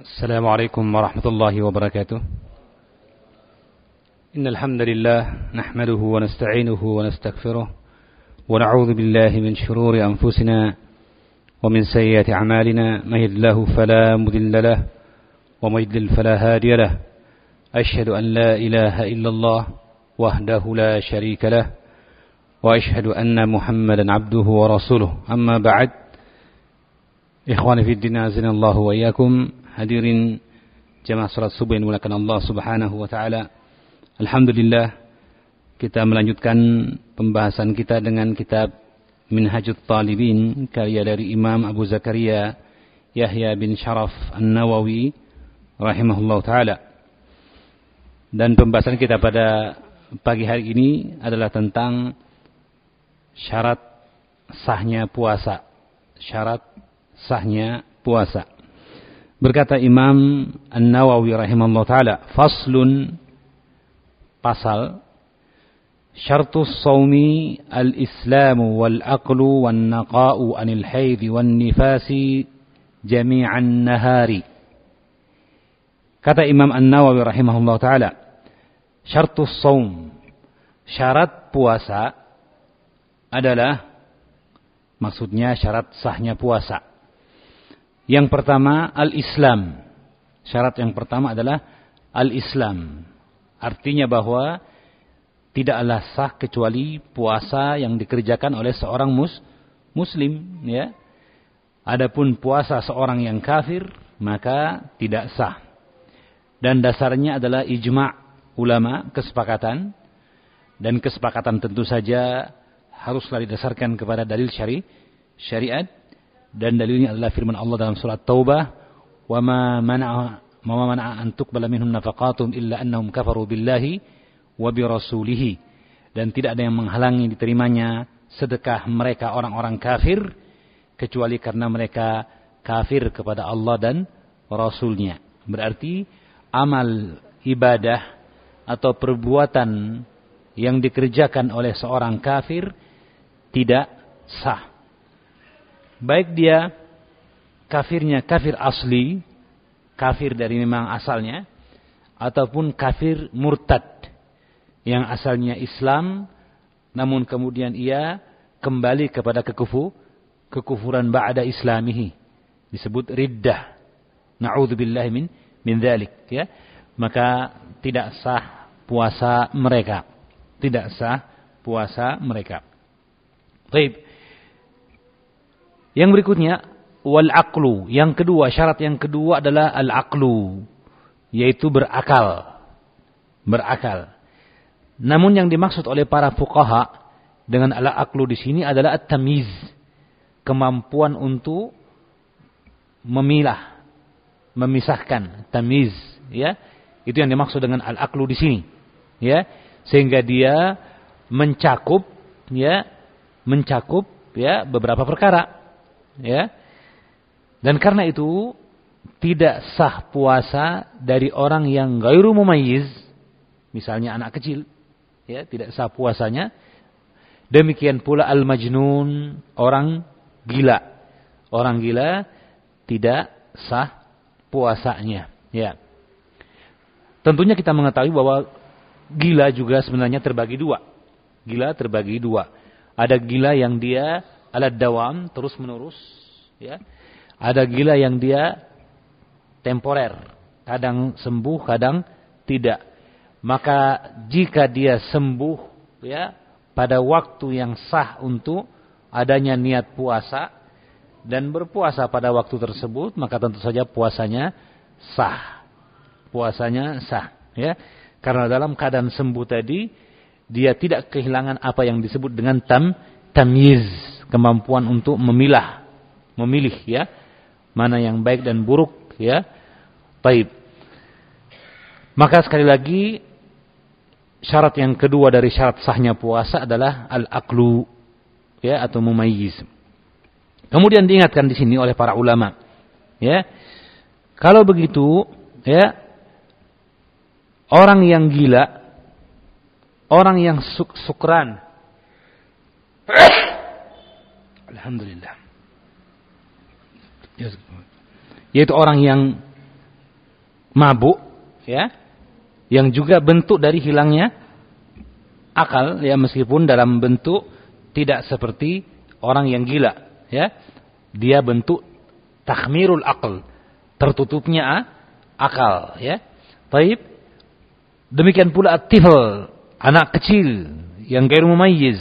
السلام عليكم ورحمة الله وبركاته. إن الحمد لله نحمده ونستعينه ونستغفره ونعوذ بالله من شرور أنفسنا ومن سيئات أعمالنا. من يهد الله فلا مضل له ومن يضلل فلا هادي له. أشهد أن لا إله إلا الله وحده لا شريك له وأشهد أن محمدا عبده ورسوله. أما بعد إخواني في الدين أعزنا الله وإياكم. Hadirin jamaah salat subuh yang dimuliakan Allah Subhanahu wa taala. Alhamdulillah kita melanjutkan pembahasan kita dengan kitab Minhajut Talibin karya dari Imam Abu Zakaria Yahya bin Sharaf An-Nawawi rahimahullah taala. Dan pembahasan kita pada pagi hari ini adalah tentang syarat sahnya puasa. Syarat sahnya puasa. Berkata Imam An-Nawawi rahimahullah taala, faslun pasal syartus saumi al-islamu wal aqlu wan naqa'u anil haid wan nifasi jami'an nahari. Kata Imam An-Nawawi rahimahullah taala, syartus saum syarat puasa adalah maksudnya syarat sahnya puasa yang pertama al-Islam. Syarat yang pertama adalah al-Islam. Artinya bahwa tidaklah sah kecuali puasa yang dikerjakan oleh seorang mus muslim ya. Adapun puasa seorang yang kafir maka tidak sah. Dan dasarnya adalah ijma' ulama, kesepakatan dan kesepakatan tentu saja haruslah didasarkan kepada dalil syari syariat dan dalilnya adalah firman Allah dalam surat Taubah wa ma mana'a ma mana'a an tuqbala minhum nafaqatum illa annahum kafaru billahi wa bi rasulih dan tidak ada yang menghalangi diterimanya sedekah mereka orang-orang kafir kecuali karena mereka kafir kepada Allah dan Rasulnya. Berarti amal ibadah atau perbuatan yang dikerjakan oleh seorang kafir tidak sah baik dia kafirnya kafir asli, kafir dari memang asalnya, ataupun kafir murtad yang asalnya Islam, namun kemudian ia kembali kepada kekufu, kekufuran ba'da islamihi. Disebut riddah. Na'udzubillahi min min dzalik ya. Maka tidak sah puasa mereka. Tidak sah puasa mereka. Baik. Yang berikutnya wal aqlu. Yang kedua, syarat yang kedua adalah al aqlu, yaitu berakal. Berakal. Namun yang dimaksud oleh para fuqaha dengan al aqlu di sini adalah at-tamiz, kemampuan untuk memilah, memisahkan, tamiz, ya. Itu yang dimaksud dengan al aqlu di sini. Ya, sehingga dia mencakup ya, mencakup ya beberapa perkara ya. Dan karena itu tidak sah puasa dari orang yang gairu mumayyiz, misalnya anak kecil, ya, tidak sah puasanya. Demikian pula al-majnun, orang gila. Orang gila tidak sah puasanya, ya. Tentunya kita mengetahui bahwa gila juga sebenarnya terbagi dua. Gila terbagi dua. Ada gila yang dia alat dawam terus menerus ya. Ada gila yang dia temporer kadang sembuh kadang tidak. Maka jika dia sembuh ya pada waktu yang sah untuk adanya niat puasa dan berpuasa pada waktu tersebut maka tentu saja puasanya sah. Puasanya sah ya. Karena dalam keadaan sembuh tadi dia tidak kehilangan apa yang disebut dengan tam tamyiz kemampuan untuk memilah, memilih ya, mana yang baik dan buruk ya. Baik. Maka sekali lagi syarat yang kedua dari syarat sahnya puasa adalah al-aqlu ya atau mumayyiz. Kemudian diingatkan di sini oleh para ulama ya. Kalau begitu ya orang yang gila orang yang suk sukran Alhamdulillah. Yaitu orang yang mabuk ya yang juga bentuk dari hilangnya akal ya meskipun dalam bentuk tidak seperti orang yang gila ya. Dia bentuk takhmirul akal tertutupnya akal ya. Taib. Demikian pula at-tifl anak kecil yang gairu mumayyiz.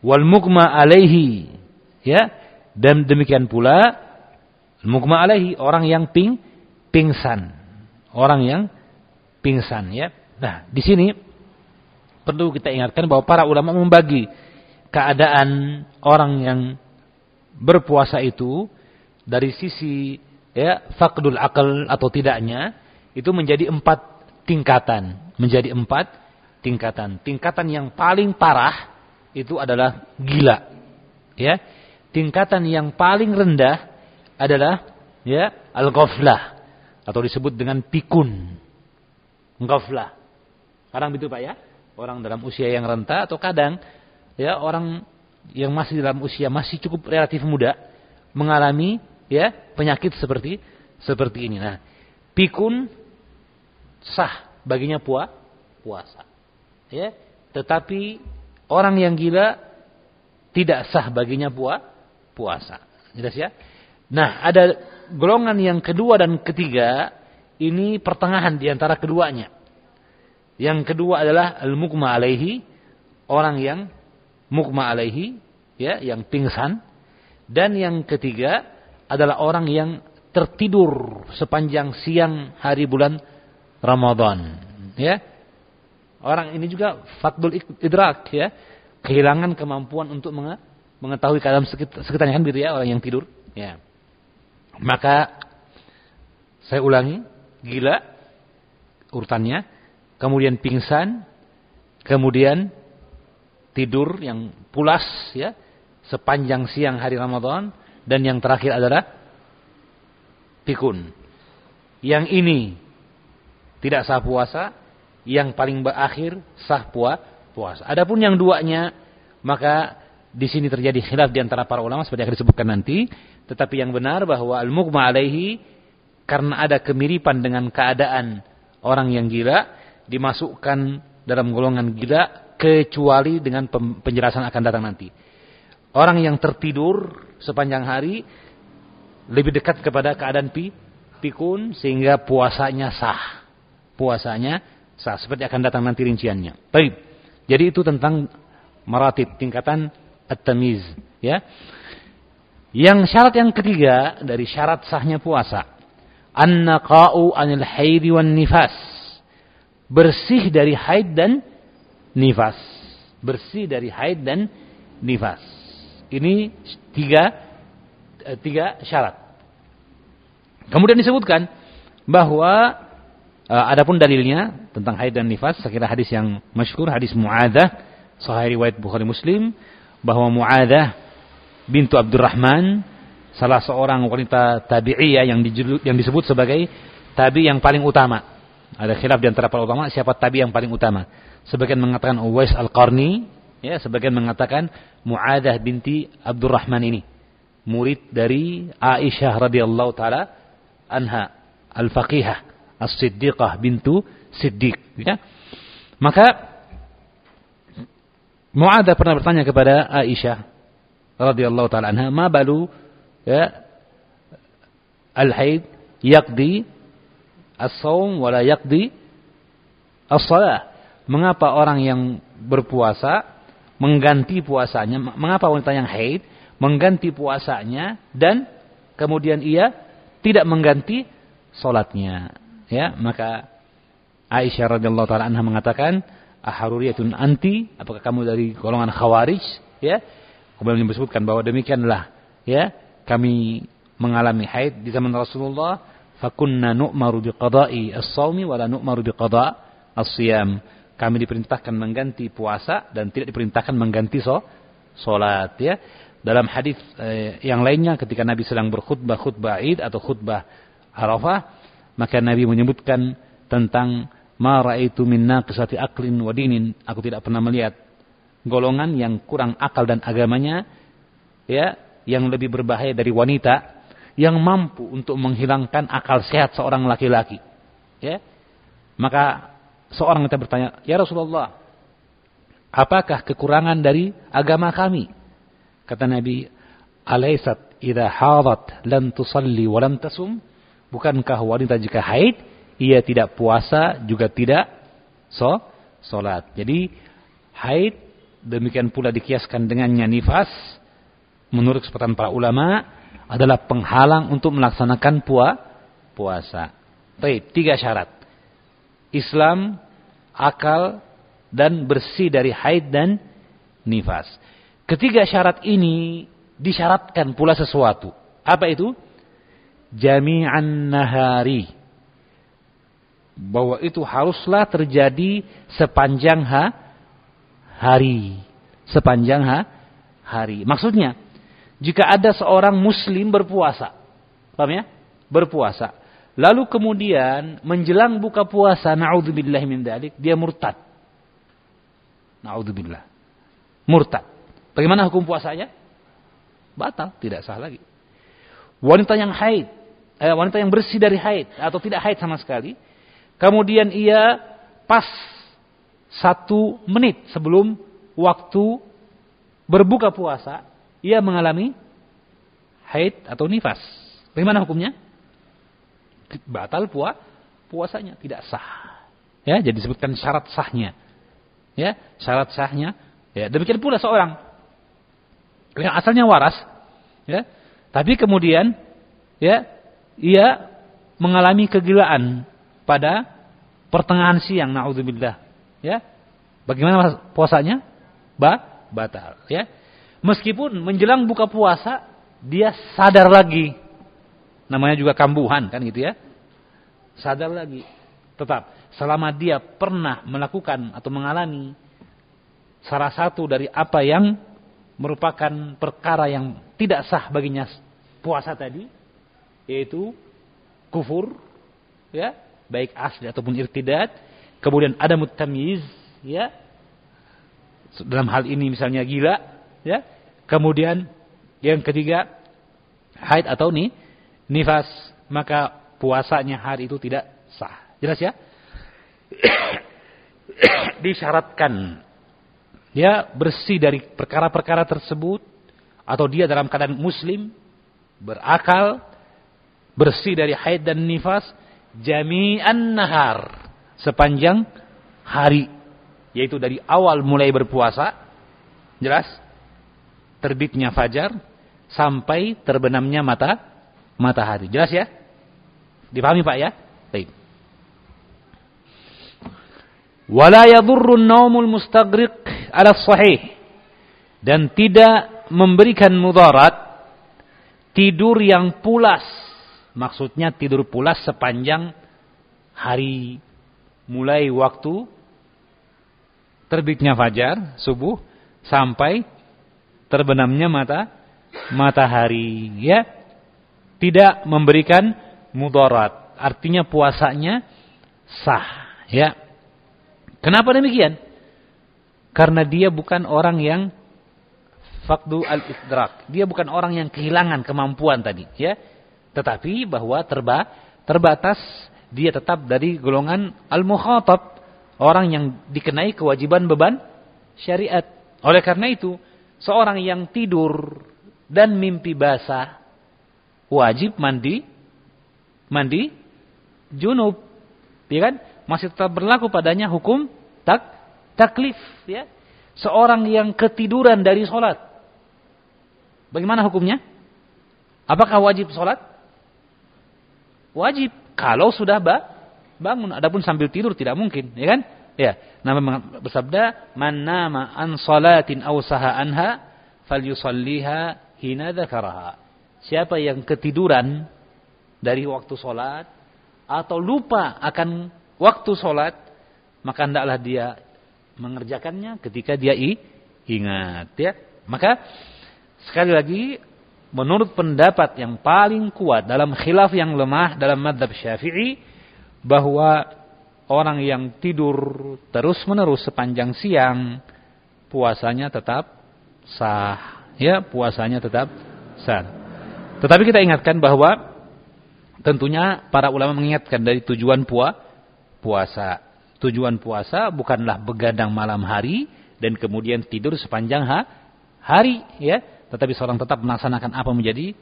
Wal mugma alaihi ya. Dan demikian pula mugma alaihi orang yang ping pingsan. Orang yang pingsan ya. Nah di sini perlu kita ingatkan bahwa para ulama membagi keadaan orang yang berpuasa itu dari sisi ya fakdul akal atau tidaknya itu menjadi empat tingkatan. Menjadi empat tingkatan. Tingkatan yang paling parah itu adalah gila ya tingkatan yang paling rendah adalah ya al-ghaflah atau disebut dengan pikun ghaflah kadang begitu Pak ya orang dalam usia yang renta atau kadang ya orang yang masih dalam usia masih cukup relatif muda mengalami ya penyakit seperti seperti ini. Nah, pikun sah baginya pua, puasa. Ya, tetapi orang yang gila tidak sah baginya pua, puasa. Jelas ya? Nah, ada golongan yang kedua dan ketiga ini pertengahan di antara keduanya. Yang kedua adalah al-mukma alaihi, orang yang mukma alaihi, ya, yang pingsan. Dan yang ketiga adalah orang yang tertidur sepanjang siang hari bulan Ramadan, ya. Orang ini juga fakdul idrak, ya. Kehilangan kemampuan untuk mengetahui keadaan sekitarnya kan gitu ya, orang yang tidur, ya. Maka saya ulangi, gila urutannya kemudian pingsan, kemudian tidur yang pulas ya sepanjang siang hari Ramadan dan yang terakhir adalah pikun. Yang ini tidak sah puasa, yang paling berakhir sah puasa. Adapun yang duanya maka di sini terjadi khilaf di antara para ulama seperti yang disebutkan nanti, tetapi yang benar bahwa al-mughma alaihi karena ada kemiripan dengan keadaan orang yang gila dimasukkan dalam golongan gila kecuali dengan penjelasan akan datang nanti. Orang yang tertidur sepanjang hari lebih dekat kepada keadaan pi, pikun sehingga puasanya sah. Puasanya sah seperti akan datang nanti rinciannya. Baik. Jadi itu tentang maratib tingkatan at-tamiz ya. Yang syarat yang ketiga dari syarat sahnya puasa an-naqa'u anil haidi wan nifas bersih dari haid dan nifas. Bersih dari haid dan nifas. Ini tiga, eh, tiga syarat. Kemudian disebutkan bahwa uh, adapun dalilnya tentang haid dan nifas, saya kira hadis yang masyhur hadis Muadah, sahih riwayat Bukhari Muslim, bahwa Muadah bintu Abdurrahman salah seorang wanita tabi'iyah yang, yang disebut sebagai tabi yang paling utama ada khilaf di antara para ulama siapa tabi yang paling utama. Sebagian mengatakan Uwais Al-Qarni, ya, sebagian mengatakan Muadah binti Abdurrahman ini. Murid dari Aisyah radhiyallahu taala anha, al-faqihah, as-siddiqah bintu Siddiq, ya. Maka Muadah pernah bertanya kepada Aisyah radhiyallahu taala anha, "Ma balu ya al-haid yaqdi as-saum wala yaqdi as-salah. Mengapa orang yang berpuasa mengganti puasanya? Mengapa wanita yang haid mengganti puasanya dan kemudian ia tidak mengganti salatnya? Ya, maka Aisyah radhiyallahu taala anha mengatakan, "Aharuriyatun anti? Apakah kamu dari golongan Khawarij?" Ya. Kemudian disebutkan bahwa demikianlah ya, kami mengalami haid di zaman Rasulullah fakunna nu'maru biqada'i as-sawmi wa la nu'maru biqada' as-siyam. Kami diperintahkan mengganti puasa dan tidak diperintahkan mengganti so, salat ya. Dalam hadis eh, yang lainnya ketika Nabi sedang berkhutbah khutbah Id atau khutbah Arafah, maka Nabi menyebutkan tentang ma raaitu min naqisati aqlin wa dinin. Aku tidak pernah melihat golongan yang kurang akal dan agamanya ya, yang lebih berbahaya dari wanita yang mampu untuk menghilangkan akal sehat seorang laki-laki. Ya. Maka seorang kita bertanya, "Ya Rasulullah, apakah kekurangan dari agama kami?" Kata Nabi, "Alaisat idza hadat lam tusalli wa tasum?" Bukankah wanita jika haid ia tidak puasa juga tidak so salat. Jadi haid demikian pula dikiaskan dengannya nifas menurut kesepakatan para ulama adalah penghalang untuk melaksanakan pua, puasa. Baik, tiga syarat. Islam, akal, dan bersih dari haid dan nifas. Ketiga syarat ini disyaratkan pula sesuatu. Apa itu? Jami'an nahari. Bahwa itu haruslah terjadi sepanjang ha hari. Sepanjang ha hari. Maksudnya, jika ada seorang muslim berpuasa. Paham ya? Berpuasa. Lalu kemudian menjelang buka puasa, naudzubillah min dalik, dia murtad. Naudzubillah. Murtad. Bagaimana hukum puasanya? Batal, tidak sah lagi. Wanita yang haid, eh, wanita yang bersih dari haid atau tidak haid sama sekali, kemudian ia pas satu menit sebelum waktu berbuka puasa, ia mengalami haid atau nifas. Bagaimana hukumnya? Batal pua, puasanya tidak sah. Ya, jadi disebutkan syarat sahnya. Ya, syarat sahnya. Ya, demikian pula seorang yang asalnya waras, ya, tapi kemudian ya, ia mengalami kegilaan pada pertengahan siang, naudzubillah. Ya, bagaimana puasanya? Ba, batal. Ya, Meskipun menjelang buka puasa dia sadar lagi. Namanya juga kambuhan kan gitu ya. Sadar lagi. Tetap selama dia pernah melakukan atau mengalami salah satu dari apa yang merupakan perkara yang tidak sah baginya puasa tadi yaitu kufur ya baik asli ataupun irtidat kemudian ada mutamiz ya dalam hal ini misalnya gila Ya. Kemudian yang ketiga haid atau nih nifas, maka puasanya hari itu tidak sah. Jelas ya? Disyaratkan dia bersih dari perkara-perkara tersebut atau dia dalam keadaan muslim, berakal, bersih dari haid dan nifas jami'an nahar sepanjang hari yaitu dari awal mulai berpuasa jelas terbitnya fajar sampai terbenamnya mata matahari. Jelas ya? Dipahami Pak ya? Baik. Wala yadurru naumul mustagriq ala sahih. Dan tidak memberikan mudarat tidur yang pulas. Maksudnya tidur pulas sepanjang hari. Mulai waktu terbitnya fajar subuh sampai terbenamnya mata matahari. Ya tidak memberikan mudarat. Artinya puasanya sah. Ya. Kenapa demikian? Karena dia bukan orang yang fakdu al-idrak. Dia bukan orang yang kehilangan kemampuan tadi. Ya tetapi bahwa terba terbatas dia tetap dari golongan al-mukhatab orang yang dikenai kewajiban beban syariat. Oleh karena itu seorang yang tidur dan mimpi basah wajib mandi mandi junub ya kan? Masih tetap berlaku padanya hukum tak taklif ya. Seorang yang ketiduran dari sholat bagaimana hukumnya? Apakah wajib sholat wajib. Kalau sudah ba bangun. Adapun sambil tidur tidak mungkin. Ya kan? Ya, Nabi bersabda, "Man nama an salatin aw saha anha falyusalliha hina dzakaraha." Siapa yang ketiduran dari waktu salat atau lupa akan waktu salat, maka hendaklah dia mengerjakannya ketika dia ingat, ya. Maka sekali lagi menurut pendapat yang paling kuat dalam khilaf yang lemah dalam madhab Syafi'i bahwa orang yang tidur terus-menerus sepanjang siang puasanya tetap sah. Ya, puasanya tetap sah. Tetapi kita ingatkan bahwa tentunya para ulama mengingatkan dari tujuan puasa puasa. Tujuan puasa bukanlah begadang malam hari dan kemudian tidur sepanjang ha hari ya, tetapi seorang tetap melaksanakan apa menjadi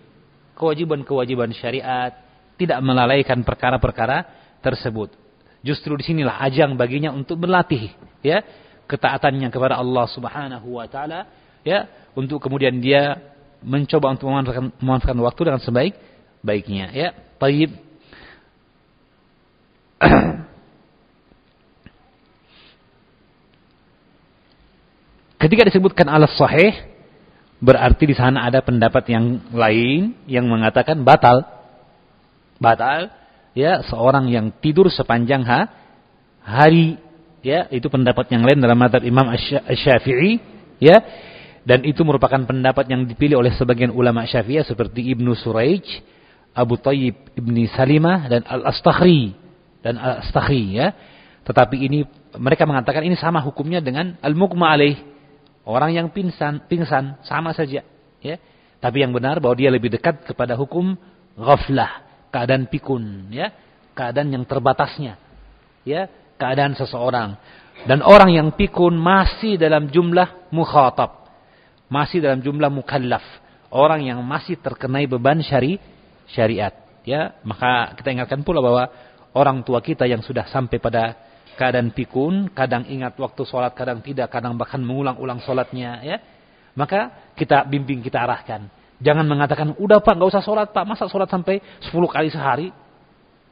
kewajiban-kewajiban syariat, tidak melalaikan perkara-perkara tersebut. Justru di sinilah ajang baginya untuk berlatih ya ketaatannya kepada Allah Subhanahu wa taala ya untuk kemudian dia mencoba untuk memanfaatkan, memanfaatkan waktu dengan sebaik baiknya ya. Baik. Ketika disebutkan alas sahih berarti di sana ada pendapat yang lain yang mengatakan batal. Batal ya seorang yang tidur sepanjang ha, hari ya itu pendapat yang lain dalam madhab Imam Asy-Syafi'i ya dan itu merupakan pendapat yang dipilih oleh sebagian ulama Syafi'iyah seperti Ibnu Suraij, Abu Thayyib Ibni Salimah dan Al-Astakhri dan Al-Astakhri ya. Tetapi ini mereka mengatakan ini sama hukumnya dengan al-mughma alaih. Orang yang pingsan, pingsan sama saja ya. Tapi yang benar bahwa dia lebih dekat kepada hukum ghaflah, keadaan pikun ya, keadaan yang terbatasnya. Ya, keadaan seseorang. Dan orang yang pikun masih dalam jumlah mukhatab. Masih dalam jumlah mukallaf. Orang yang masih terkenai beban syari syariat. Ya, maka kita ingatkan pula bahwa orang tua kita yang sudah sampai pada keadaan pikun, kadang ingat waktu sholat, kadang tidak, kadang bahkan mengulang-ulang sholatnya, ya. Maka kita bimbing, kita arahkan. Jangan mengatakan, udah pak, nggak usah sholat pak, masa sholat sampai 10 kali sehari?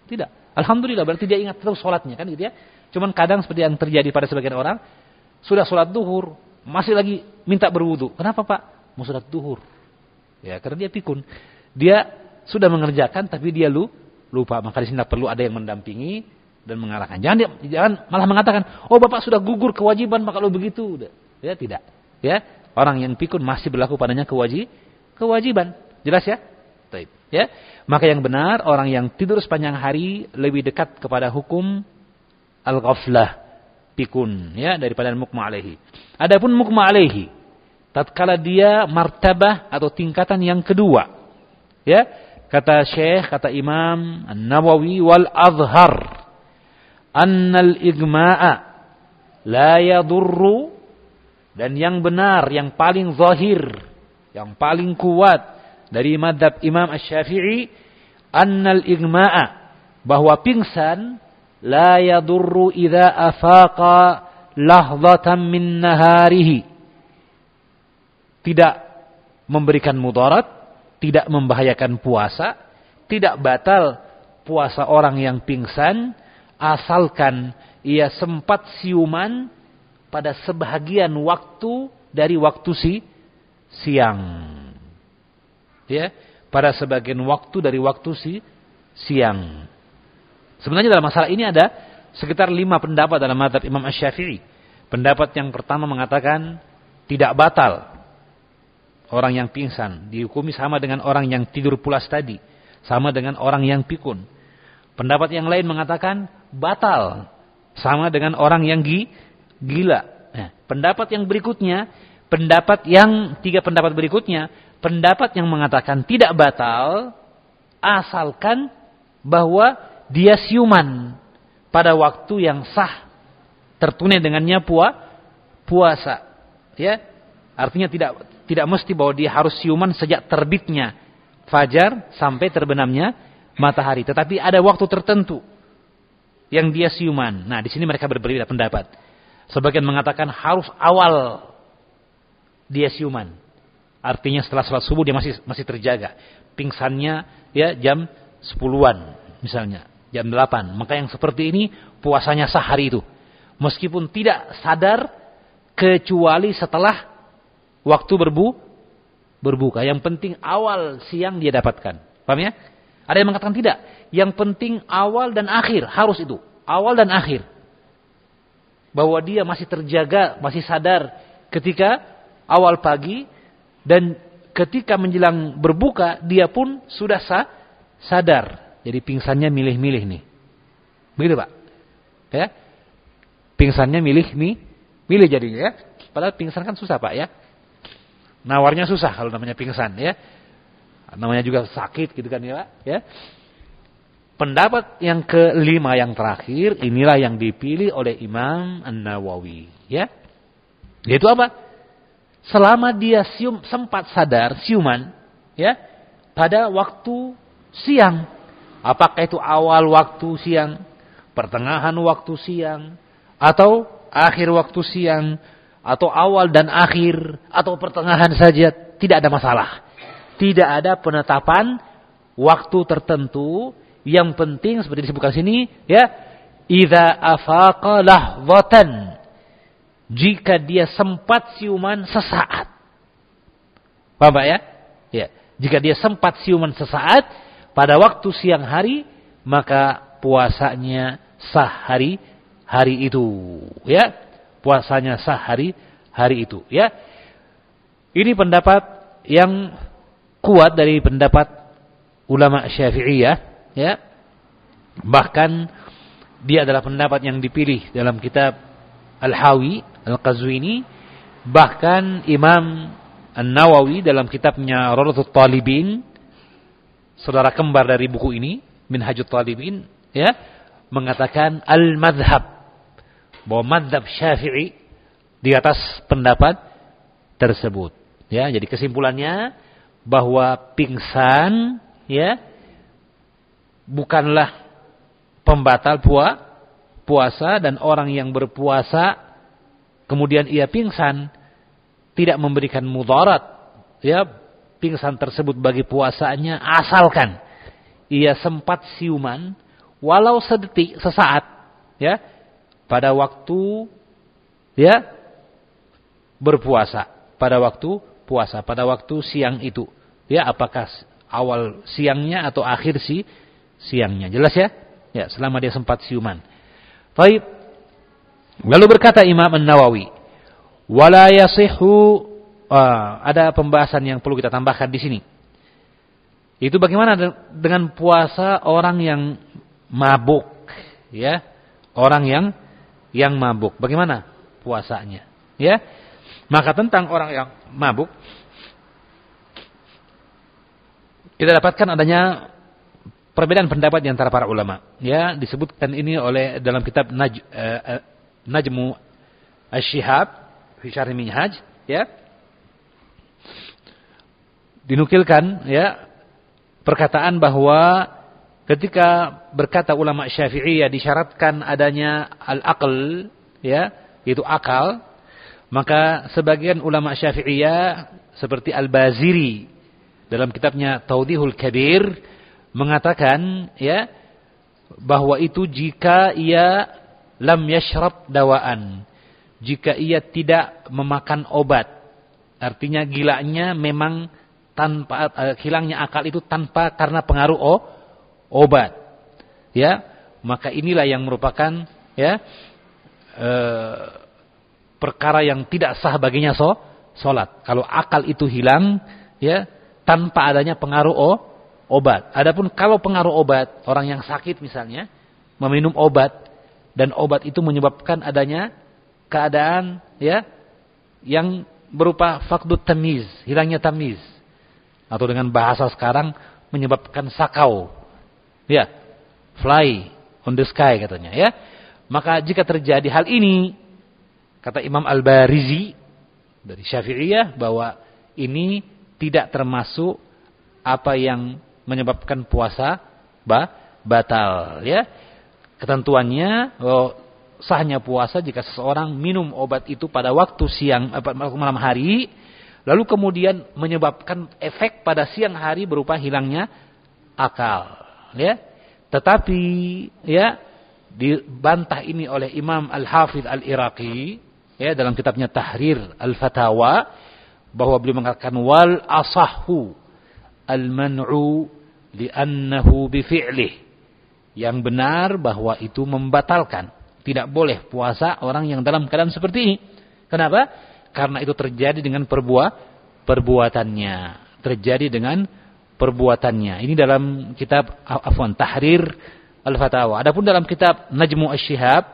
Tidak. Alhamdulillah, berarti dia ingat terus sholatnya, kan gitu ya. Cuman kadang seperti yang terjadi pada sebagian orang, sudah sholat duhur, masih lagi minta berwudu. Kenapa Pak? Mau sholat duhur. Ya, karena dia pikun. Dia sudah mengerjakan tapi dia lu lupa. Maka di sini perlu ada yang mendampingi dan mengarahkan. Jangan dia, jangan malah mengatakan, "Oh, Bapak sudah gugur kewajiban maka lu begitu." Ya, tidak. Ya, orang yang pikun masih berlaku padanya kewajib kewajiban. Jelas ya? Baik. Ya. Maka yang benar orang yang tidur sepanjang hari lebih dekat kepada hukum al-ghaflah pikun ya daripada mukma alaihi. Adapun mukma alaihi tatkala dia martabah atau tingkatan yang kedua. Ya, kata Syekh, kata Imam An-Nawawi wal azhar annal igma'a la yadurru dan yang benar, yang paling zahir, yang paling kuat dari madhab Imam Ash-Syafi'i annal igma'a bahwa pingsan la yadurru idza afaqa lahzatan min naharihi. Tidak memberikan mudarat, tidak membahayakan puasa, tidak batal puasa orang yang pingsan asalkan ia sempat siuman pada sebahagian waktu dari waktu si siang. Ya, pada sebagian waktu dari waktu si siang. Sebenarnya dalam masalah ini ada sekitar lima pendapat dalam madhab Imam Ash-Syafi'i. Pendapat yang pertama mengatakan tidak batal orang yang pingsan. Dihukumi sama dengan orang yang tidur pulas tadi. Sama dengan orang yang pikun. Pendapat yang lain mengatakan batal. Sama dengan orang yang gila. Nah, pendapat yang berikutnya, pendapat yang tiga pendapat berikutnya, pendapat yang mengatakan tidak batal asalkan bahwa dia siuman pada waktu yang sah tertunai dengannya pua, puasa ya artinya tidak tidak mesti bahwa dia harus siuman sejak terbitnya fajar sampai terbenamnya matahari tetapi ada waktu tertentu yang dia siuman nah di sini mereka berbeda pendapat sebagian mengatakan harus awal dia siuman artinya setelah sholat subuh dia masih masih terjaga pingsannya ya jam sepuluhan misalnya jam 8. Maka yang seperti ini puasanya sah hari itu. Meskipun tidak sadar kecuali setelah waktu berbu berbuka. Yang penting awal siang dia dapatkan. Paham ya? Ada yang mengatakan tidak. Yang penting awal dan akhir harus itu. Awal dan akhir. Bahwa dia masih terjaga, masih sadar ketika awal pagi dan ketika menjelang berbuka dia pun sudah sa sadar jadi pingsannya milih-milih nih. Begitu Pak? Ya. Pingsannya milih nih, milih jadinya ya. Padahal pingsan kan susah Pak ya. Nawarnya susah kalau namanya pingsan ya. Namanya juga sakit gitu kan ya ya. pendapat yang kelima yang terakhir inilah yang dipilih oleh Imam An-Nawawi, ya. Yaitu apa? Selama dia sium sempat sadar siuman, ya, pada waktu siang. Apakah itu awal waktu siang, pertengahan waktu siang, atau akhir waktu siang, atau awal dan akhir, atau pertengahan saja, tidak ada masalah. Tidak ada penetapan waktu tertentu yang penting seperti disebutkan sini ya, idza afaqa lahzatan. Jika dia sempat siuman sesaat. Paham Pak ya? Ya. Jika dia sempat siuman sesaat pada waktu siang hari, maka puasanya sah hari hari itu, ya. Puasanya sah hari hari itu, ya. Ini pendapat yang kuat dari pendapat ulama Syafi'iyah ya. Bahkan dia adalah pendapat yang dipilih dalam kitab Al-Hawi Al-Qazwini. Bahkan Imam An-Nawawi dalam kitabnya Rawdatul Talibin saudara kembar dari buku ini Minhajut Talibin ya mengatakan al-madhab bahwa madhab Syafi'i di atas pendapat tersebut. Ya jadi kesimpulannya bahwa pingsan ya bukanlah pembatal pua, puasa dan orang yang berpuasa kemudian ia pingsan tidak memberikan mudarat ya pingsan tersebut bagi puasanya asalkan ia sempat siuman walau sedetik sesaat ya pada waktu ya berpuasa pada waktu puasa pada waktu siang itu ya apakah awal siangnya atau akhir si siangnya. Jelas ya? Ya, selama dia sempat siuman. Baik. Lalu berkata Imam An-Nawawi, "Wala yasihu" uh, ada pembahasan yang perlu kita tambahkan di sini. Itu bagaimana dengan puasa orang yang mabuk, ya? Orang yang yang mabuk. Bagaimana puasanya? Ya. Maka tentang orang yang mabuk kita dapatkan adanya perbedaan pendapat di antara para ulama. Ya, disebutkan ini oleh dalam kitab Naj, uh, Najmu Asy-Syihab fi Syarh Minhaj, ya. Dinukilkan ya perkataan bahwa ketika berkata ulama Syafi'iyah disyaratkan adanya al-aql, ya, yaitu akal, maka sebagian ulama Syafi'iyah seperti Al-Baziri dalam kitabnya Taudihul Kabir mengatakan ya bahwa itu jika ia lam yashrab dawaan jika ia tidak memakan obat artinya gilanya memang tanpa uh, hilangnya akal itu tanpa karena pengaruh oh, obat ya. Maka inilah yang merupakan ya uh, perkara yang tidak sah baginya so salat kalau akal itu hilang ya tanpa adanya pengaruh oh, obat. Adapun kalau pengaruh obat, orang yang sakit misalnya, meminum obat dan obat itu menyebabkan adanya keadaan ya yang berupa fakdut tamiz, hilangnya tamiz. Atau dengan bahasa sekarang menyebabkan sakau. Ya, fly on the sky katanya ya. Maka jika terjadi hal ini, kata Imam Al-Barizi dari Syafi'iyah bahwa ini tidak termasuk apa yang menyebabkan puasa ba, batal ya. Ketentuannya oh, sahnya puasa jika seseorang minum obat itu pada waktu siang eh, malam hari lalu kemudian menyebabkan efek pada siang hari berupa hilangnya akal ya. Tetapi ya dibantah ini oleh Imam Al-Hafidh Al-Iraqi ya dalam kitabnya Tahrir Al-Fatawa bahwa beliau mengatakan wal asahu al-man'u li'annahu bifi'lih. Yang benar bahwa itu membatalkan. Tidak boleh puasa orang yang dalam keadaan seperti ini. Kenapa? Karena itu terjadi dengan perbuah, perbuatannya. Terjadi dengan perbuatannya. Ini dalam kitab afwan Tahrir Al-Fatawa. Adapun dalam kitab Najmu Asy-Syihab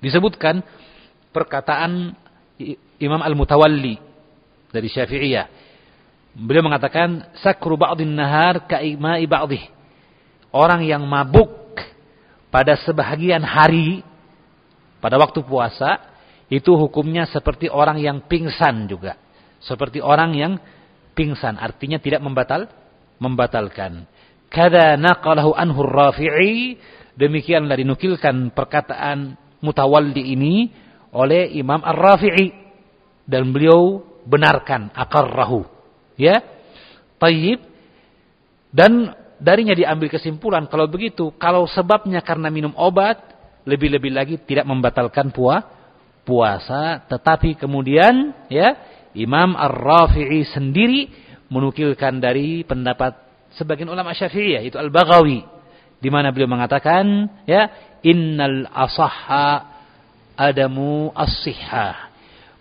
disebutkan perkataan Imam Al-Mutawalli dari Syafi'iyah Beliau mengatakan sakru ba'dhin nahar ka'ima'i ba'dih. orang yang mabuk pada sebahagian hari pada waktu puasa itu hukumnya seperti orang yang pingsan juga. Seperti orang yang pingsan artinya tidak membatal membatalkan. Kada naqalahu anhu Rafi'i demikianlah dinukilkan perkataan mutawalli ini oleh Imam Ar-Rafi'i dan beliau benarkan akarrahu. Ya. Tayyib dan darinya diambil kesimpulan kalau begitu, kalau sebabnya karena minum obat, lebih-lebih lagi tidak membatalkan puah, puasa, tetapi kemudian ya Imam Ar-Rafi'i sendiri menukilkan dari pendapat sebagian ulama Syafi'iyah itu Al-Baghawi di mana beliau mengatakan ya innal asahha adamu as-sihhah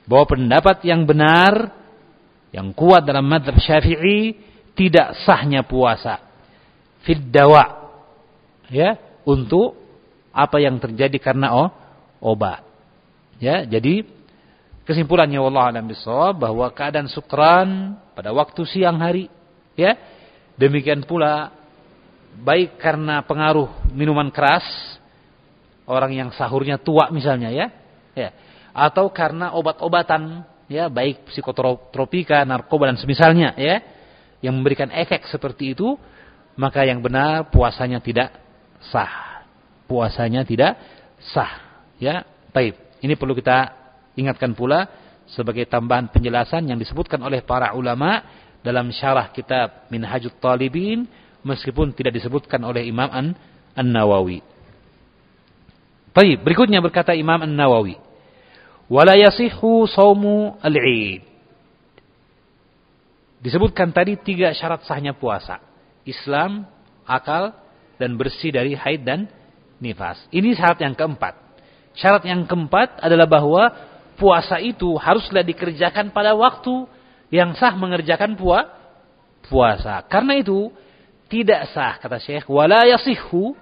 bahwa pendapat yang benar yang kuat dalam madhab Syafi'i tidak sahnya puasa. Fid dawa. Ya untuk apa yang terjadi karena oh, obat. Ya jadi kesimpulannya wallahu alam bisawab bahwa keadaan sukran pada waktu siang hari ya demikian pula baik karena pengaruh minuman keras orang yang sahurnya tua misalnya ya ya atau karena obat-obatan ya baik psikotropika narkoba dan semisalnya ya yang memberikan efek seperti itu maka yang benar puasanya tidak sah. Puasanya tidak sah. Ya, baik. Ini perlu kita ingatkan pula sebagai tambahan penjelasan yang disebutkan oleh para ulama dalam syarah kitab Minhajut Talibin meskipun tidak disebutkan oleh Imam An-Nawawi. Baik, berikutnya berkata Imam An-Nawawi, "Wala yasihhu shaumu al-'id." Disebutkan tadi tiga syarat sahnya puasa. Islam, akal, dan bersih dari haid dan nifas. Ini syarat yang keempat. Syarat yang keempat adalah bahwa puasa itu haruslah dikerjakan pada waktu yang sah mengerjakan pua, puasa. Karena itu tidak sah kata Syekh wala yasihhu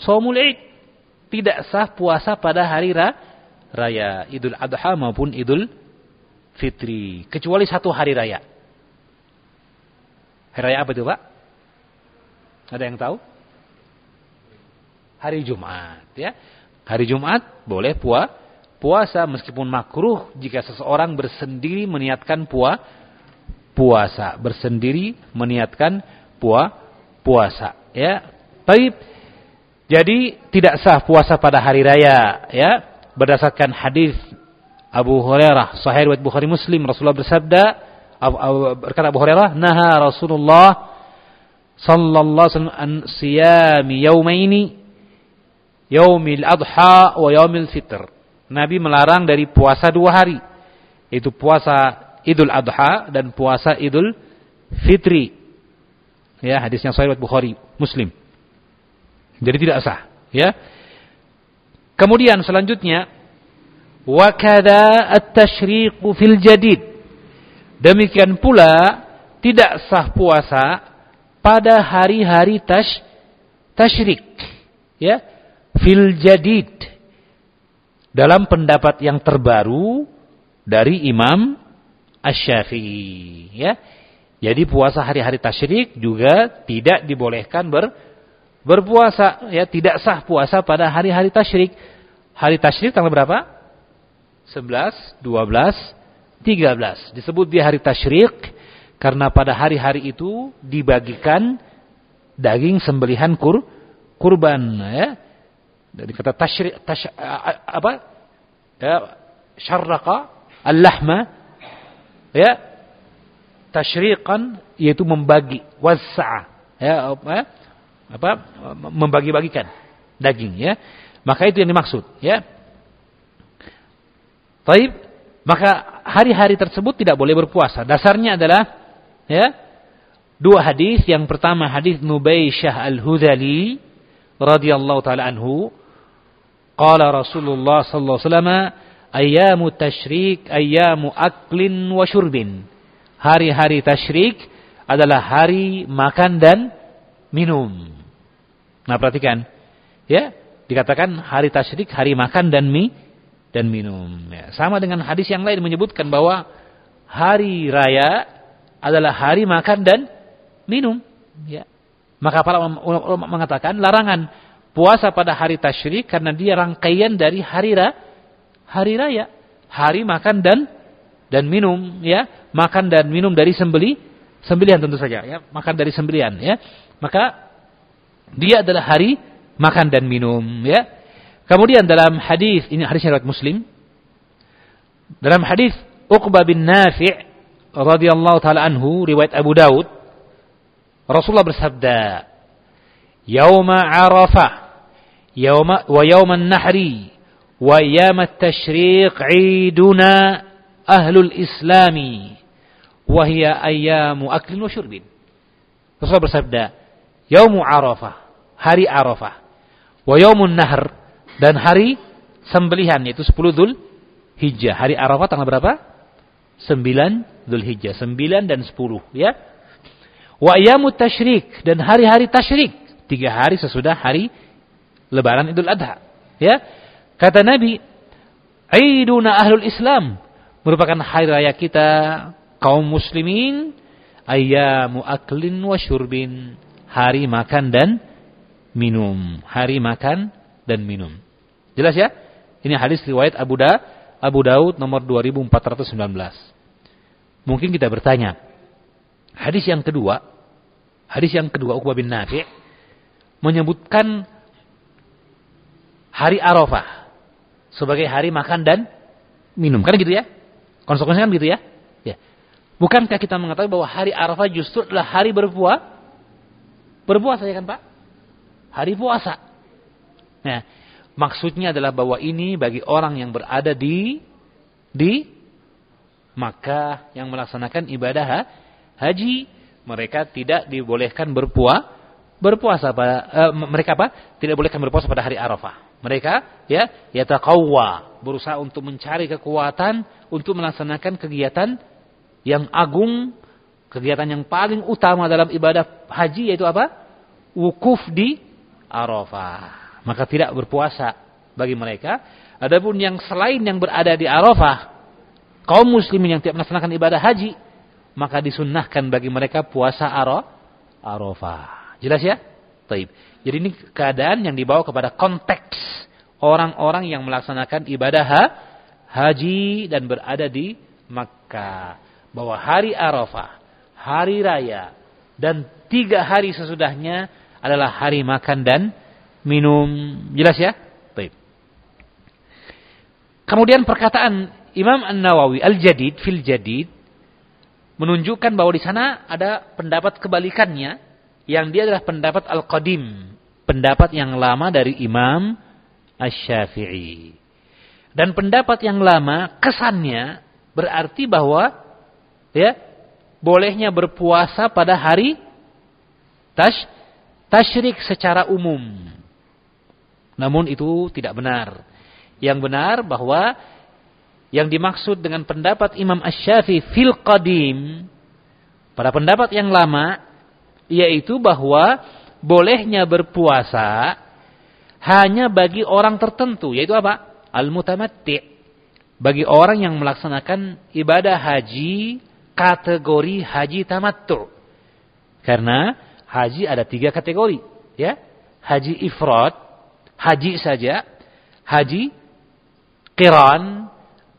shaumul id. Tidak sah puasa pada hari ra, raya Idul Adha maupun Idul Fitri kecuali satu hari raya. Hari raya apa itu, Pak? Ada yang tahu? Hari Jumat, ya. Hari Jumat boleh puah, puasa meskipun makruh jika seseorang bersendiri meniatkan puah, puasa, bersendiri meniatkan puah, puasa, ya. Baik. Jadi tidak sah puasa pada hari raya, ya. Berdasarkan hadis Abu Hurairah, Sahih riwayat Bukhari Muslim, Rasulullah bersabda, berkata Abu Hurairah, "Naha Rasulullah sallallahu alaihi wasallam an siyami yaumaini yaumil adha wa yaumil fitr. Nabi melarang dari puasa dua hari. Itu puasa Idul Adha dan puasa Idul Fitri. Ya, hadisnya sahih Bukhari, Muslim. Jadi tidak sah, ya. Kemudian selanjutnya wa kada at-tasyriqu fil jadid. Demikian pula tidak sah puasa pada hari-hari tash, tashrik ya fil jadid dalam pendapat yang terbaru dari Imam Asy-Syafi'i ya jadi puasa hari-hari tasyrik juga tidak dibolehkan ber, berpuasa ya tidak sah puasa pada hari-hari tasyrik. Hari tasyrik tanggal berapa? 11 12 13 disebut di hari tasyrik karena pada hari-hari itu dibagikan daging sembelihan kur, kurban ya. Dari kata tashri, tash, apa? Ya, syarraqa al-lahma ya. Tashriqan yaitu membagi wasa'a ya apa, apa membagi-bagikan daging ya maka itu yang dimaksud ya Taib maka hari-hari tersebut tidak boleh berpuasa dasarnya adalah Ya. Dua hadis, yang pertama hadis Nubaisyah Al-Hudali radhiyallahu taala anhu, qala Rasulullah sallallahu alaihi wasallam, ayyamu tasyrik ayyamu aklin wa syurbin. Hari-hari tasyrik adalah hari makan dan minum. Nah, perhatikan. Ya, dikatakan hari tasyrik hari makan dan mie dan minum. Ya, sama dengan hadis yang lain menyebutkan bahwa hari raya adalah hari makan dan minum. Ya. Maka para ulama mengatakan larangan puasa pada hari tasyrik karena dia rangkaian dari hari ra, hari raya, hari makan dan dan minum ya, makan dan minum dari sembeli sembelihan tentu saja ya, makan dari sembelihan ya. Maka dia adalah hari makan dan minum ya. Kemudian dalam hadis ini hadis riwayat Muslim dalam hadis Uqbah bin Nafi' radhiyallahu taala anhu riwayat Abu Daud Rasulullah bersabda, "Yauma Arafah, yauma wa yauman nahri, wa yaum at-tashriq 'iduna ahlul islami, wa hiya ayyamu aklin wa syurbin." Rasulullah bersabda, "Yaumu Arafah, hari Arafah, wa yaumun nahr dan hari sembelihan yaitu 10 Dzul Hijjah. Hari Arafah tanggal berapa? 9 Dzul Hijjah, 9 dan 10 ya. Wa ayyamut tasyrik dan hari-hari tasyrik. Tiga hari sesudah hari lebaran Idul Adha. Ya. Kata Nabi, Aiduna ahlul Islam merupakan hari raya kita kaum muslimin ayyamu aklin wa syurbin hari makan dan minum hari makan dan minum jelas ya ini hadis riwayat Abu Da Abu Daud nomor 2419 mungkin kita bertanya Hadis yang kedua, hadis yang kedua Uqbah bin Nafi' menyebutkan hari Arafah sebagai hari makan dan minum. Kan gitu ya? Konsekuensinya kan gitu ya? Ya. Bukankah kita mengetahui bahwa hari Arafah justru adalah hari berpuasa? Berpuasa ya kan Pak? Hari puasa. Nah, maksudnya adalah bahwa ini bagi orang yang berada di di Makkah yang melaksanakan ibadah haji, mereka tidak dibolehkan berpuasa berpuasa pada uh, mereka apa? Tidak bolehkan berpuasa pada hari Arafah. Mereka ya yataqawwa, berusaha untuk mencari kekuatan untuk melaksanakan kegiatan yang agung, kegiatan yang paling utama dalam ibadah haji yaitu apa? Wukuf di Arafah. Maka tidak berpuasa bagi mereka. Adapun yang selain yang berada di Arafah, kaum muslimin yang tidak melaksanakan ibadah haji, maka disunnahkan bagi mereka puasa Arafah. Jelas ya? Taib. Jadi ini keadaan yang dibawa kepada konteks orang-orang yang melaksanakan ibadah haji dan berada di Makkah. Bahwa hari Arafah, hari raya, dan tiga hari sesudahnya adalah hari makan dan minum. Jelas ya? Taib. Kemudian perkataan Imam An-Nawawi Al-Jadid fil Jadid menunjukkan bahwa di sana ada pendapat kebalikannya yang dia adalah pendapat al-qadim, pendapat yang lama dari Imam Asy-Syafi'i. Dan pendapat yang lama kesannya berarti bahwa ya bolehnya berpuasa pada hari tash tasyrik secara umum. Namun itu tidak benar. Yang benar bahwa yang dimaksud dengan pendapat Imam Ash-Syafi'i fil qadim pada pendapat yang lama yaitu bahwa bolehnya berpuasa hanya bagi orang tertentu yaitu apa? Al-mutamatti. Bagi orang yang melaksanakan ibadah haji kategori haji tamattu. Karena haji ada tiga kategori, ya. Haji ifrad, haji saja, haji qiran,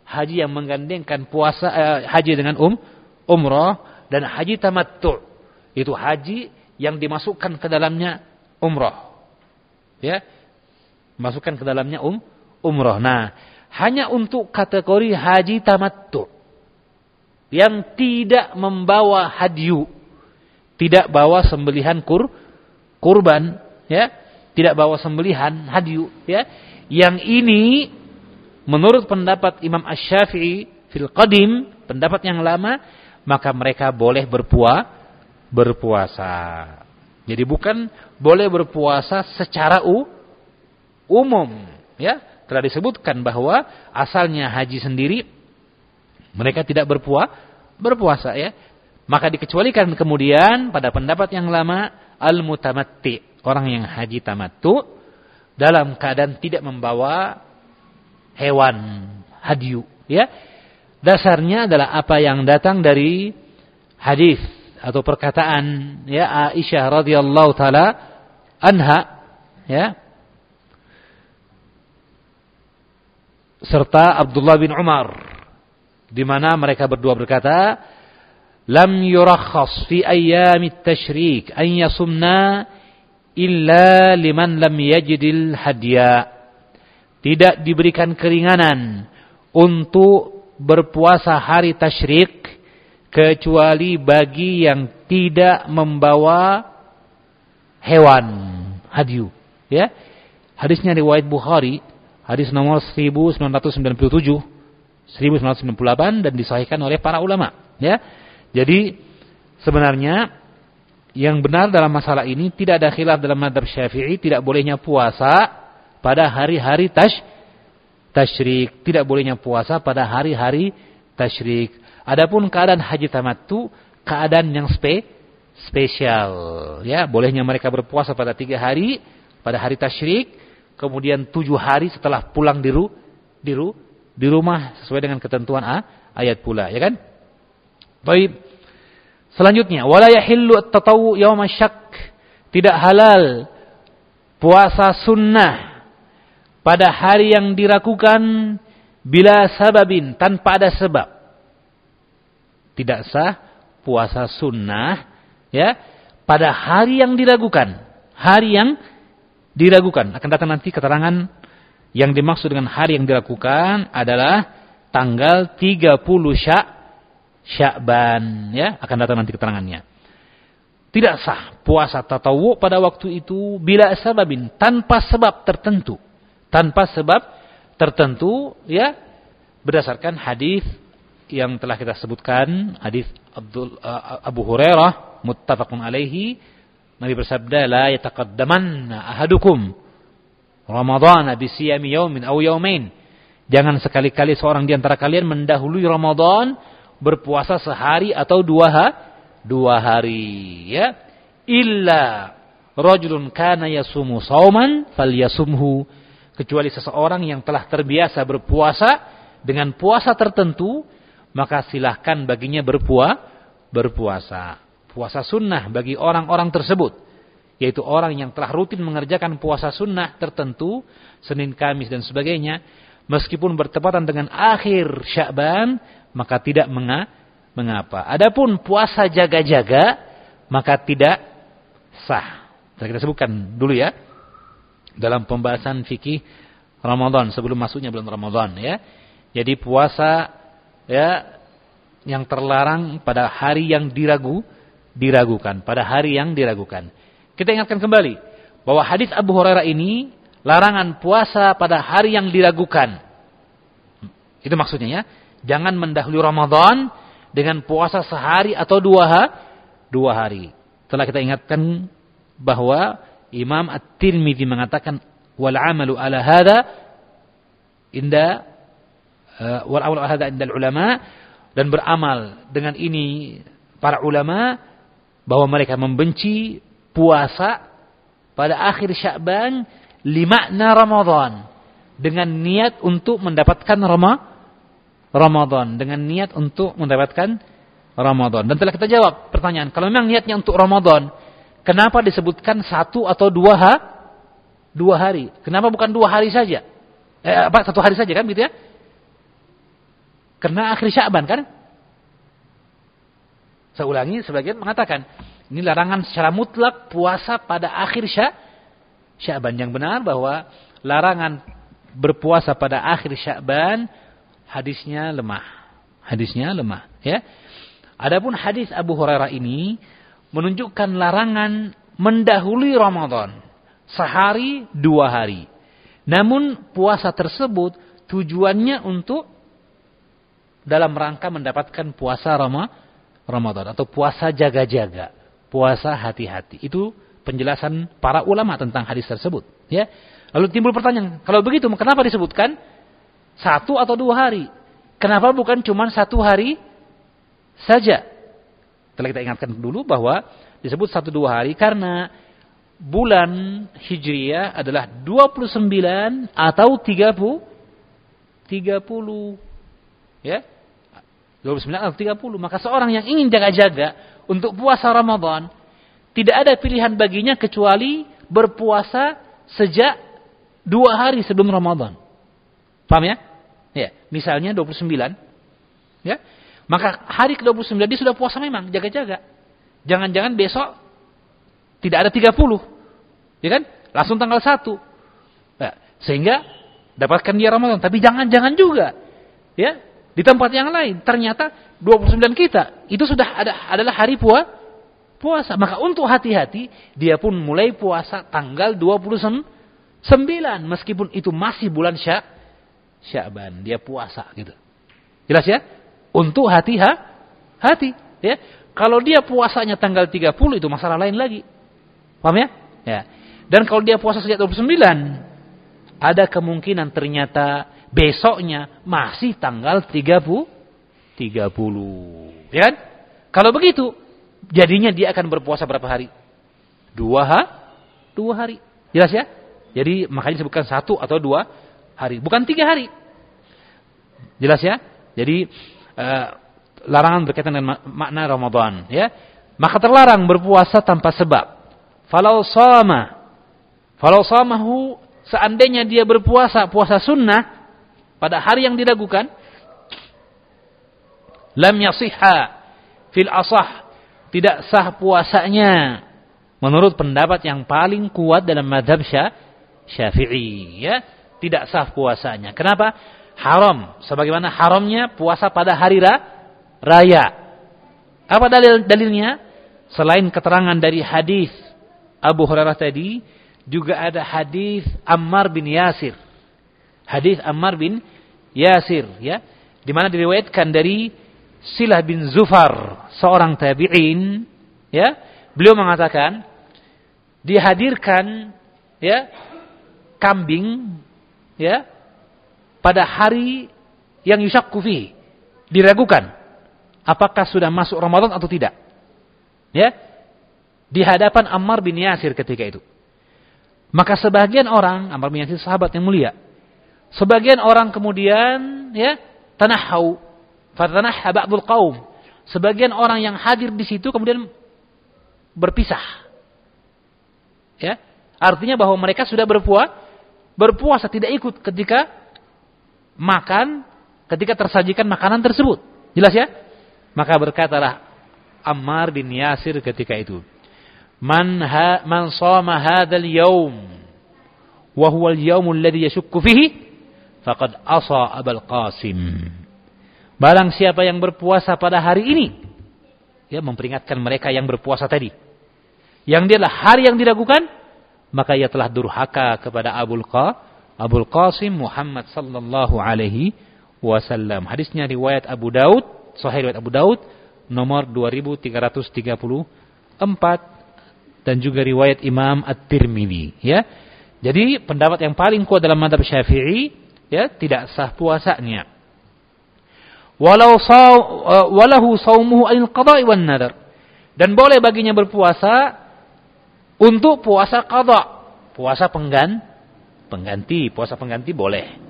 haji yang menggandengkan puasa eh, haji dengan um umroh dan haji tamattu itu haji yang dimasukkan ke dalamnya umroh ya masukkan ke dalamnya um umroh nah hanya untuk kategori haji tamattu yang tidak membawa hadyu tidak bawa sembelihan kur kurban ya tidak bawa sembelihan hadyu ya yang ini menurut pendapat Imam Ash-Syafi'i fil qadim, pendapat yang lama, maka mereka boleh berpuasa berpuasa. Jadi bukan boleh berpuasa secara u, umum, ya. Telah disebutkan bahwa asalnya haji sendiri mereka tidak berpuasa berpuasa ya. Maka dikecualikan kemudian pada pendapat yang lama al-mutamatti, orang yang haji tamattu dalam keadaan tidak membawa hewan hadyu ya. Dasarnya adalah apa yang datang dari hadis atau perkataan ya Aisyah radhiyallahu taala anha ya. Serta Abdullah bin Umar di mana mereka berdua berkata lam yurakhas fi ayyamit tasyrik an yasumna illa liman lam yajidil hadya. Tidak diberikan keringanan untuk berpuasa hari tasyrik kecuali bagi yang tidak membawa hewan hadyu. Ya. Hadisnya riwayat Bukhari Hadis nomor 1997, 1998 dan disahihkan oleh para ulama, ya. Jadi sebenarnya yang benar dalam masalah ini tidak ada khilaf dalam madhab Syafi'i tidak bolehnya puasa pada hari-hari tash tasyrik, tidak bolehnya puasa pada hari-hari tasyrik. Adapun keadaan haji tamattu keadaan yang spe, spesial, ya. Bolehnya mereka berpuasa pada tiga hari pada hari tasyrik kemudian tujuh hari setelah pulang di, ru, di rumah sesuai dengan ketentuan A, ayat pula, ya kan? Baik. Selanjutnya, wala yahillu at-tatawwu yawm syak. Tidak halal puasa sunnah pada hari yang diragukan bila sababin tanpa ada sebab. Tidak sah puasa sunnah ya pada hari yang diragukan, hari yang diragukan. Akan datang nanti keterangan yang dimaksud dengan hari yang diragukan adalah tanggal 30 Syak Syakban ya, akan datang nanti keterangannya. Tidak sah puasa tatawu pada waktu itu bila sebabin tanpa sebab tertentu. Tanpa sebab tertentu ya berdasarkan hadis yang telah kita sebutkan hadis Abdul uh, Abu Hurairah muttafaqun alaihi Nabi bersabda, "La yataqaddamanna ahadukum Ramadan bisiyami yaumin aw yaumain." Jangan sekali-kali seorang di antara kalian mendahului Ramadan berpuasa sehari atau dua, ha dua hari, ya. Illa rajulun kana yasumu sauman falyasumhu. Kecuali seseorang yang telah terbiasa berpuasa dengan puasa tertentu, maka silahkan baginya berpuasa berpuasa puasa sunnah bagi orang-orang tersebut. Yaitu orang yang telah rutin mengerjakan puasa sunnah tertentu, Senin, Kamis, dan sebagainya. Meskipun bertepatan dengan akhir Syakban, maka tidak mengapa. Adapun puasa jaga-jaga, maka tidak sah. Saya kita sebutkan dulu ya. Dalam pembahasan fikih Ramadan sebelum masuknya bulan Ramadan ya. Jadi puasa ya yang terlarang pada hari yang diragu diragukan, pada hari yang diragukan. Kita ingatkan kembali bahwa hadis Abu Hurairah ini larangan puasa pada hari yang diragukan. Itu maksudnya ya. Jangan mendahului Ramadan dengan puasa sehari atau dua, ha, dua hari. Telah kita ingatkan bahwa Imam At-Tirmidzi mengatakan wal amalu ala hada inda uh, wal amalu ala hada inda ulama dan beramal dengan ini para ulama bahwa mereka membenci puasa pada akhir Sya'ban limakna Ramadan. Dengan niat untuk mendapatkan Rama Ramadan. Dengan niat untuk mendapatkan Ramadan. Dan telah kita jawab pertanyaan kalau memang niatnya untuk Ramadan kenapa disebutkan satu atau dua ha dua hari? Kenapa bukan dua hari saja? Eh, apa satu hari saja kan gitu ya? Karena akhir Sya'ban kan? Saya ulangi, sebagian mengatakan, ini larangan secara mutlak puasa pada akhir sya, Sya'ban. Yang benar bahwa larangan berpuasa pada akhir Sya'ban, hadisnya lemah. Hadisnya lemah. Ya. Adapun hadis Abu Hurairah ini menunjukkan larangan mendahului Ramadan. Sehari, dua hari. Namun puasa tersebut tujuannya untuk dalam rangka mendapatkan puasa Ramadan atau puasa jaga-jaga, puasa hati-hati. Itu penjelasan para ulama tentang hadis tersebut, ya. Lalu timbul pertanyaan, kalau begitu kenapa disebutkan satu atau dua hari? Kenapa bukan cuma satu hari saja? Telah kita ingatkan dulu bahwa disebut satu dua hari karena bulan Hijriah adalah 29 atau 30 30 ya 29 atau 30. Maka seorang yang ingin jaga-jaga untuk puasa Ramadan, tidak ada pilihan baginya kecuali berpuasa sejak dua hari sebelum Ramadan. Paham ya? Ya, misalnya 29. Ya. Maka hari ke-29 dia sudah puasa memang, jaga-jaga. Jangan-jangan besok tidak ada 30. Ya kan? Langsung tanggal 1. Nah, sehingga dapatkan dia Ramadan, tapi jangan-jangan juga. Ya, di tempat yang lain ternyata 29 kita itu sudah ada adalah hari puasa puasa. Maka untuk hati-hati, dia pun mulai puasa tanggal 29 meskipun itu masih bulan Syak Sya'ban. Dia puasa gitu. Jelas ya? Untuk hati ha? hati, ya. Kalau dia puasanya tanggal 30 itu masalah lain lagi. Paham ya? Ya. Dan kalau dia puasa sejak 29, ada kemungkinan ternyata besoknya masih tanggal 30 30. Ya kan? Kalau begitu, jadinya dia akan berpuasa berapa hari? Dua ha? Dua hari. Jelas ya? Jadi makanya disebutkan satu atau dua hari, bukan tiga hari. Jelas ya? Jadi uh, larangan berkaitan dengan makna Ramadan, ya. Maka terlarang berpuasa tanpa sebab. Falau sama, falau samahu seandainya dia berpuasa puasa sunnah pada hari yang diragukan, lam yasihha fil asah tidak sah puasanya menurut pendapat yang paling kuat dalam madhab syafi'i ya tidak sah puasanya. Kenapa? Haram. Sebagaimana haramnya puasa pada hari ra, raya. Apa dalil dalilnya? Selain keterangan dari hadis Abu Hurairah tadi, juga ada hadis Ammar bin Yasir. Hadis Ammar bin Yasir, ya, di mana diriwayatkan dari Silah bin Zufar, seorang tabi'in, ya, beliau mengatakan dihadirkan ya kambing ya pada hari yang yusyakku fi diragukan apakah sudah masuk Ramadan atau tidak. Ya. Di hadapan Ammar bin Yasir ketika itu. Maka sebagian orang Ammar bin Yasir sahabat yang mulia sebagian orang kemudian ya tanahau fatanahha ba'dul qaum sebagian orang yang hadir di situ kemudian berpisah ya artinya bahwa mereka sudah berpuasa berpuasa tidak ikut ketika makan, ketika tersajikan makanan tersebut. Jelas ya? Maka berkatalah Ammar bin Yasir ketika itu, "Man ha, man shama hadzal yaum wa huwa al-yaum alladhi yashukku fihi faqad asa Abul Qasim." Barang siapa yang berpuasa pada hari ini, ya memperingatkan mereka yang berpuasa tadi. Yang dia adalah hari yang diragukan, maka ia telah durhaka kepada Abul Qa Abul Qasim Muhammad sallallahu alaihi wasallam. Hadisnya riwayat Abu Daud, sahih riwayat Abu Daud nomor 2334 dan juga riwayat Imam At-Tirmidzi, ya. Jadi pendapat yang paling kuat dalam madhab Syafi'i ya tidak sah puasanya. Walau saw, uh, walahu saumuhu al qada'i wan nadar. Dan boleh baginya berpuasa untuk puasa qada, puasa penggan, pengganti, puasa pengganti boleh.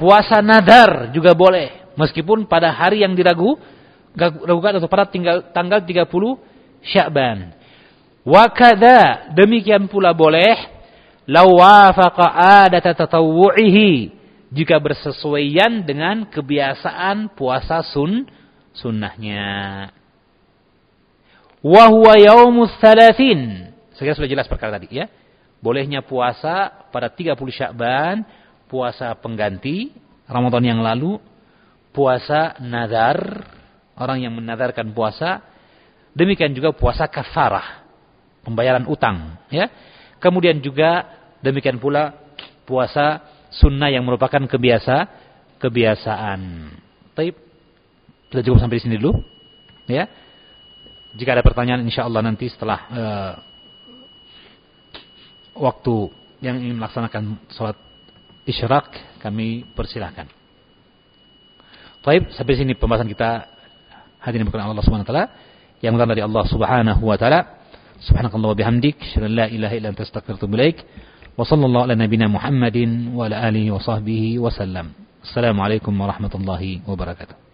Puasa nadar juga boleh, meskipun pada hari yang diragu, ragukan atau pada tinggal, tanggal 30 Sya'ban. Wakada demikian pula boleh lawafaqa adata tatawwu'ihi jika bersesuaian dengan kebiasaan puasa sun sunnahnya. Wa huwa yaumus thalathin saya sudah jelas perkara tadi ya. Bolehnya puasa pada 30 Syakban, puasa pengganti Ramadan yang lalu, puasa nazar, orang yang menadarkan puasa, demikian juga puasa kafarah, pembayaran utang, ya. Kemudian juga demikian pula puasa sunnah yang merupakan kebiasa kebiasaan. Baik. Kita cukup sampai di sini dulu, ya. Jika ada pertanyaan insya Allah nanti setelah uh, waktu yang ingin melaksanakan sholat isyarak kami persilahkan. Baik, sampai sini pembahasan kita hadirin berkenan Allah Subhanahu wa taala yang datang dari Allah Subhanahu wa taala. Subhanakallah wa bihamdik, asyhadu an la ilaha illa anta astaghfiruka wa atubu. Wa sallallahu ala nabiyyina Muhammadin wa ala alihi wa sahbihi wa sallam. Assalamualaikum warahmatullahi wabarakatuh.